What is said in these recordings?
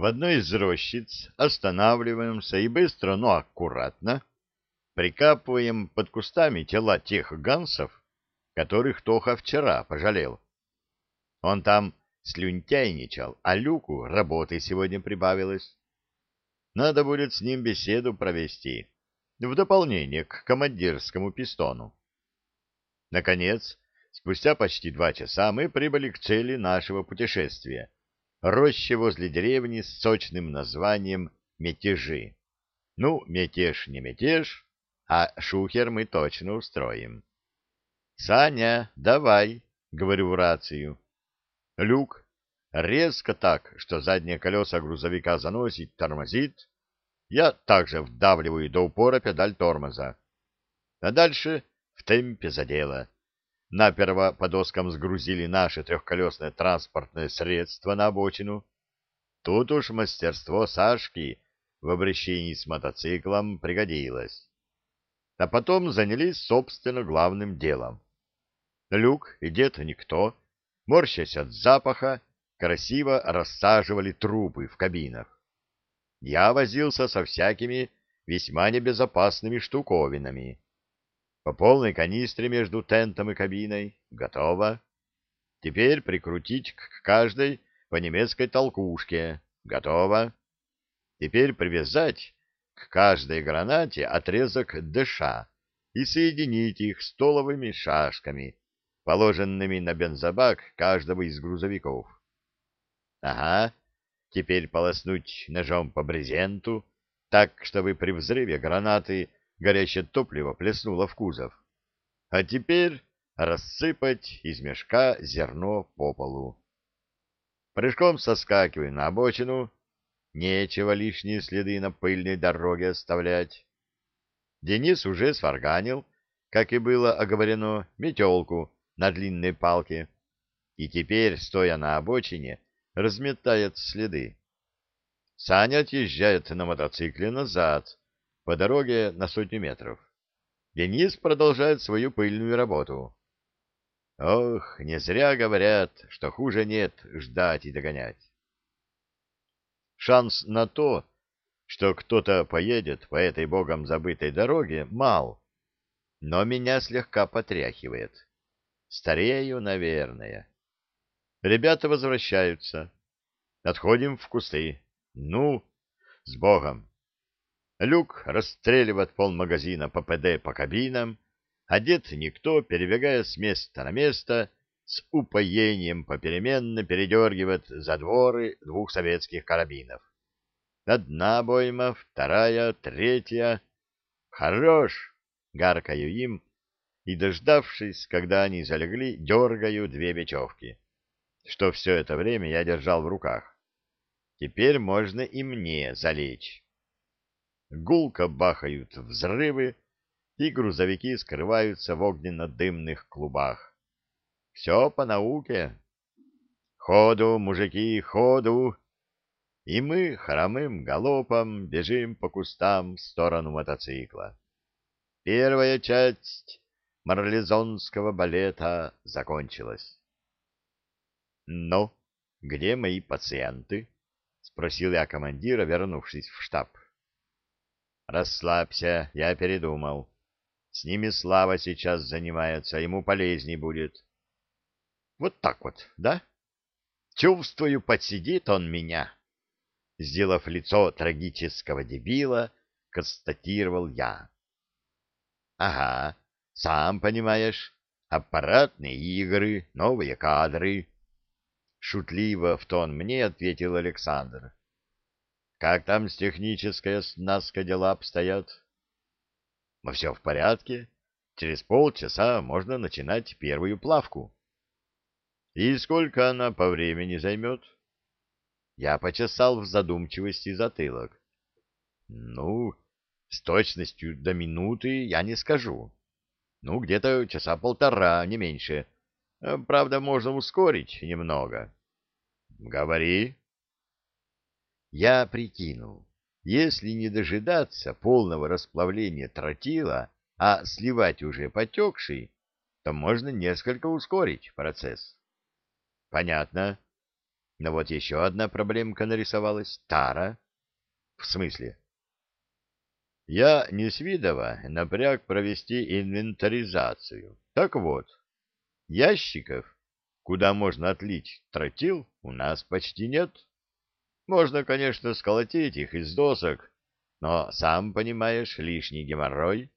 В одной из рощиц останавливаемся и быстро, но аккуратно прикапываем под кустами тела тех гансов, которых Тоха вчера пожалел. Он там слюнтяйничал, а Люку работы сегодня прибавилось. Надо будет с ним беседу провести, в дополнение к командирскому пистону. Наконец, спустя почти два часа мы прибыли к цели нашего путешествия — роще возле деревни с сочным названием Метежи. Ну, мятеж не мятеж, а шухер мы точно устроим. — Саня, давай, — говорю в рацию. Люк резко так, что задние колеса грузовика заносит, тормозит. Я также вдавливаю до упора педаль тормоза. А дальше в темпе задела. Наперво по доскам сгрузили наше трехколесное транспортное средство на обочину. Тут уж мастерство Сашки в обращении с мотоциклом пригодилось. А потом занялись, собственно, главным делом. Люк и дед никто, морщась от запаха, красиво рассаживали трупы в кабинах. Я возился со всякими весьма небезопасными штуковинами. По полной канистре между тентом и кабиной готово. Теперь прикрутить к каждой по немецкой толкушке готово. Теперь привязать к каждой гранате отрезок ДШ и соединить их столовыми шашками, положенными на бензобак каждого из грузовиков. Ага, теперь полоснуть ножом по брезенту, так, чтобы при взрыве гранаты горящее топливо плеснуло в кузов. А теперь рассыпать из мешка зерно по полу. Прыжком соскакиваю на обочину, нечего лишние следы на пыльной дороге оставлять. Денис уже сварганил, как и было оговорено, метелку на длинной палке, и теперь, стоя на обочине, разметает следы. Саня отъезжает на мотоцикле назад, по дороге на сотню метров. Денис продолжает свою пыльную работу. Ох, не зря говорят, что хуже нет ждать и догонять. Шанс на то, что кто-то поедет по этой богом забытой дороге, мал, но меня слегка потряхивает. Старею, наверное. Ребята возвращаются. Отходим в кусты. Ну, с Богом. Люк расстреливает полмагазина ППД по кабинам, одет никто, перебегая с места на место, с упоением попеременно передергивает задворы двух советских карабинов. Одна обойма, вторая, третья. Хорош! Гаркаю им, и, дождавшись, когда они залегли, дергаю две бечевки что все это время я держал в руках. Теперь можно и мне залечь. Гулко бахают взрывы, и грузовики скрываются в огненно-дымных клубах. Все по науке. Ходу, мужики, ходу! И мы хромым галопом бежим по кустам в сторону мотоцикла. Первая часть марлезонского балета закончилась. «Ну, где мои пациенты?» — спросил я командира, вернувшись в штаб. «Расслабься, я передумал. С ними Слава сейчас занимается, ему полезней будет». «Вот так вот, да? Чувствую, подсидит он меня». Сделав лицо трагического дебила, констатировал я. «Ага, сам понимаешь, аппаратные игры, новые кадры». Шутливо в тон мне ответил Александр. Как там с технической оснасткой дела обстоят? Ну, все в порядке. Через полчаса можно начинать первую плавку. И сколько она по времени займет? Я почесал в задумчивости затылок. Ну, с точностью до минуты я не скажу. Ну, где-то часа полтора, не меньше. — правда, можно ускорить немного. Говори. Я прикинул, если не дожидаться полного расплавления тротила, а сливать уже потекший, то можно несколько ускорить процесс. Понятно. Но вот еще одна проблемка нарисовалась. Тара. В смысле? Я не с Видова напряг провести инвентаризацию. Так вот, ящиков, куда можно отлить тротил, у нас почти нет. Можно, конечно, сколотить их из досок, но, сам понимаешь, лишний геморрой.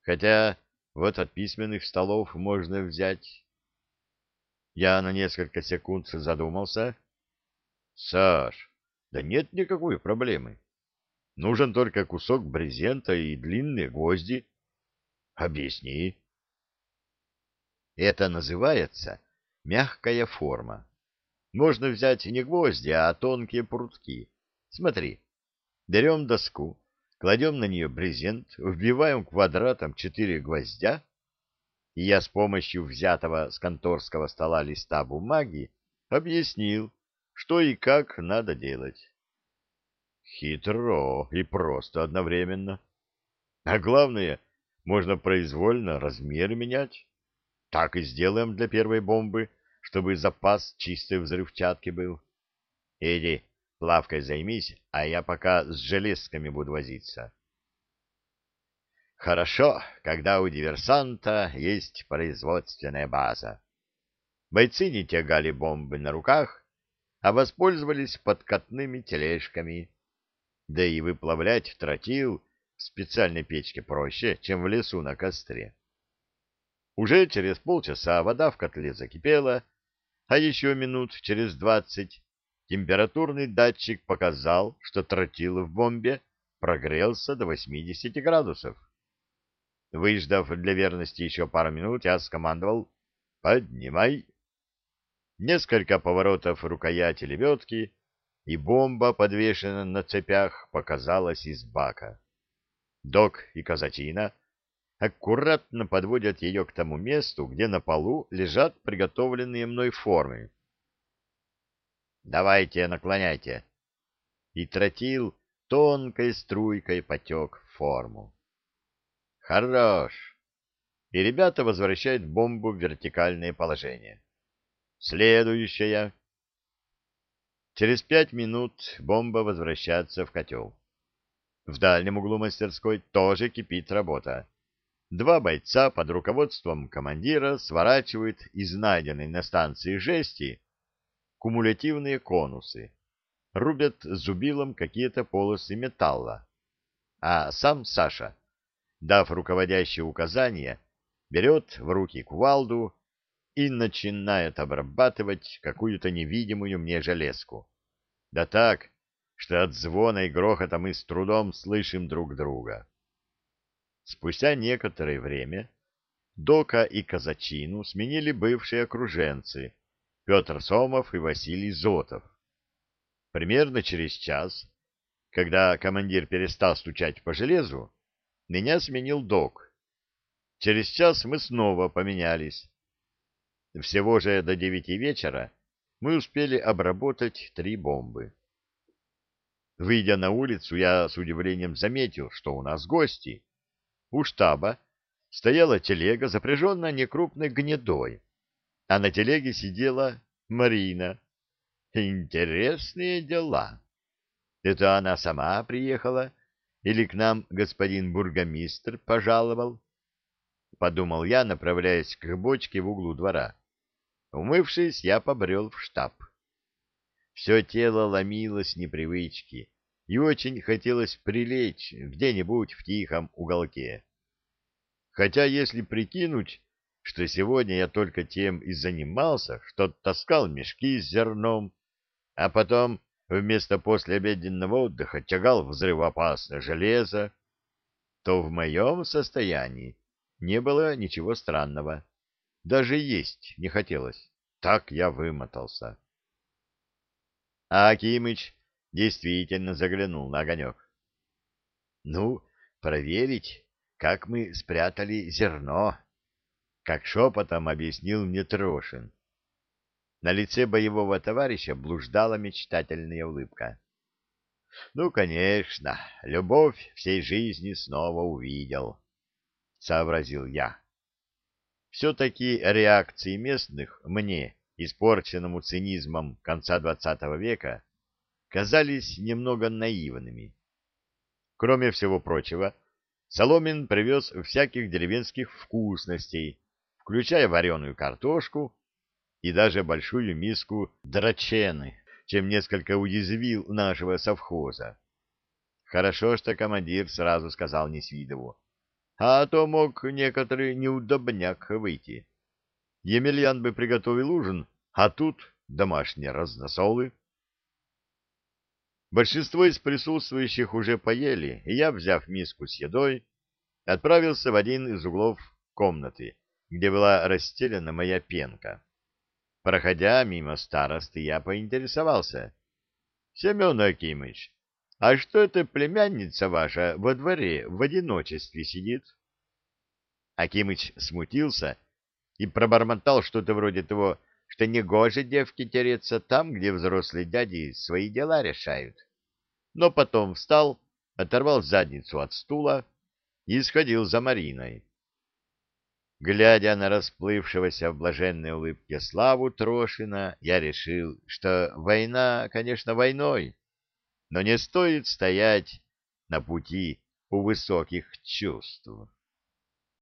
Хотя вот от письменных столов можно взять. Я на несколько секунд задумался. Саш, да нет никакой проблемы. Нужен только кусок брезента и длинные гвозди. Объясни. Это называется мягкая форма. Можно взять не гвозди, а тонкие прутки. Смотри, берем доску, кладем на нее брезент, вбиваем квадратом четыре гвоздя, и я с помощью взятого с конторского стола листа бумаги объяснил, что и как надо делать. Хитро и просто одновременно. А главное, можно произвольно размер менять. Так и сделаем для первой бомбы, чтобы запас чистой взрывчатки был. Иди, плавкой займись, а я пока с железками буду возиться. Хорошо, когда у диверсанта есть производственная база. Бойцы не тягали бомбы на руках, а воспользовались подкатными тележками да и выплавлять тротил в специальной печке проще, чем в лесу на костре. Уже через полчаса вода в котле закипела, а еще минут через двадцать температурный датчик показал, что тротил в бомбе прогрелся до 80 градусов. Выждав для верности еще пару минут, я скомандовал «Поднимай!». Несколько поворотов рукояти лебедки, и бомба, подвешенная на цепях, показалась из бака. Док и казачина аккуратно подводят ее к тому месту, где на полу лежат приготовленные мной формы. «Давайте, наклоняйте!» И тротил тонкой струйкой потек в форму. «Хорош!» И ребята возвращают бомбу в вертикальное положение. Следующая Через пять минут бомба возвращается в котел. В дальнем углу мастерской тоже кипит работа. Два бойца под руководством командира сворачивают из найденной на станции жести кумулятивные конусы, рубят зубилом какие-то полосы металла. А сам Саша, дав руководящее указание, берет в руки кувалду и начинает обрабатывать какую-то невидимую мне железку. Да так, что от звона и грохота мы с трудом слышим друг друга. Спустя некоторое время Дока и Казачину сменили бывшие окруженцы Петр Сомов и Василий Зотов. Примерно через час, когда командир перестал стучать по железу, меня сменил Док. Через час мы снова поменялись. Всего же до девяти вечера мы успели обработать три бомбы. Выйдя на улицу, я с удивлением заметил, что у нас гости. У штаба стояла телега, запряженная некрупной гнедой, а на телеге сидела Марина. Интересные дела. Это она сама приехала или к нам господин бургомистр пожаловал? Подумал я, направляясь к бочке в углу двора. Умывшись, я побрел в штаб. Все тело ломилось непривычки, и очень хотелось прилечь где-нибудь в тихом уголке. Хотя, если прикинуть, что сегодня я только тем и занимался, что таскал мешки с зерном, а потом вместо послеобеденного отдыха тягал взрывоопасное железо, то в моем состоянии не было ничего странного. Даже есть не хотелось. Так я вымотался. А Акимыч действительно заглянул на огонек. Ну, проверить, как мы спрятали зерно, как шепотом объяснил мне Трошин. На лице боевого товарища блуждала мечтательная улыбка. Ну, конечно, любовь всей жизни снова увидел, — сообразил я все-таки реакции местных мне испорченному цинизмом конца XX века, казались немного наивными. Кроме всего прочего, Соломин привез всяких деревенских вкусностей, включая вареную картошку и даже большую миску драчены, чем несколько уязвил нашего совхоза. Хорошо, что командир сразу сказал Несвидову, а то мог некоторый неудобняк выйти. Емельян бы приготовил ужин, а тут домашние разносолы. Большинство из присутствующих уже поели, и я, взяв миску с едой, отправился в один из углов комнаты, где была расстелена моя пенка. Проходя мимо старосты, я поинтересовался. — Семен Акимыч, а что эта племянница ваша во дворе в одиночестве сидит? Акимыч смутился и пробормотал что-то вроде того, что негоже девке тереться там, где взрослые дяди свои дела решают. Но потом встал, оторвал задницу от стула и сходил за Мариной. Глядя на расплывшегося в блаженной улыбке Славу Трошина, я решил, что война, конечно, войной, но не стоит стоять на пути у высоких чувств.